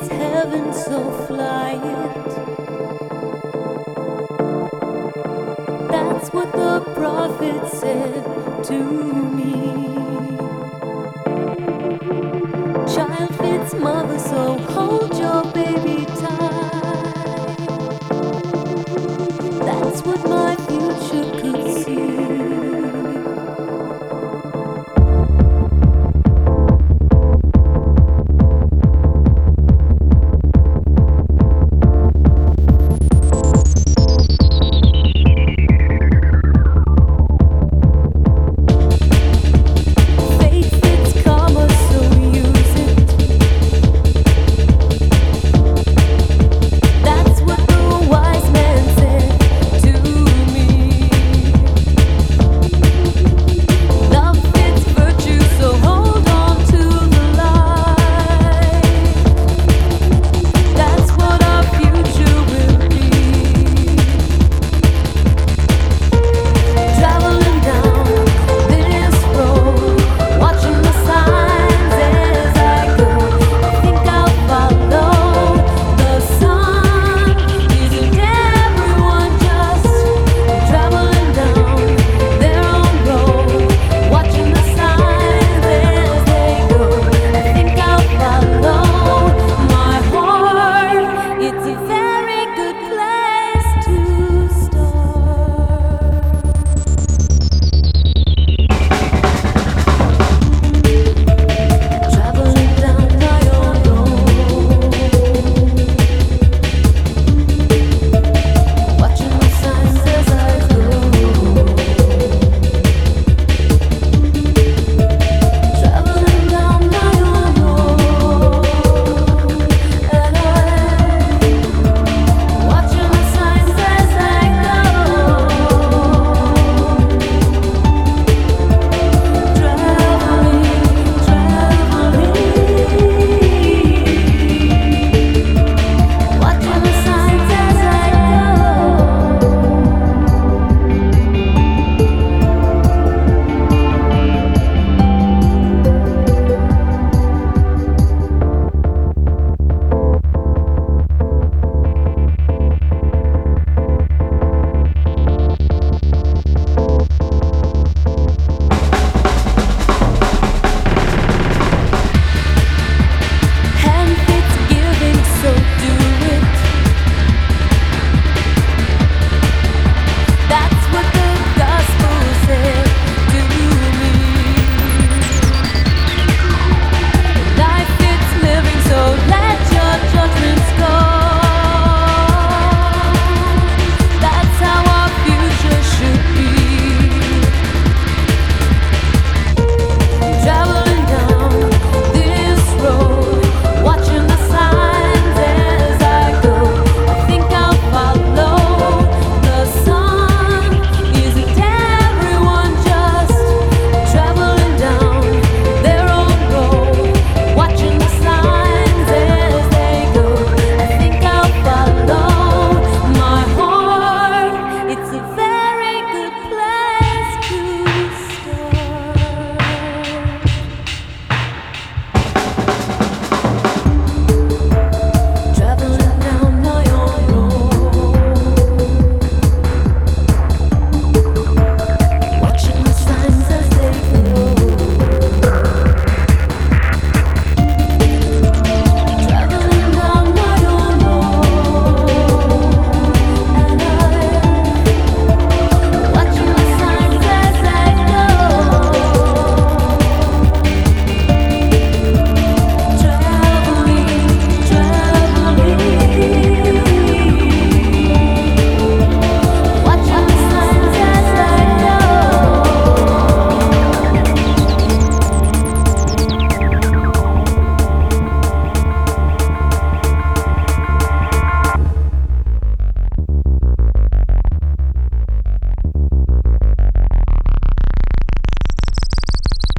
it's heaven, so fly it. That's what the prophet said to me. Child fits mother, so hold your baby tight. That's what my future could see.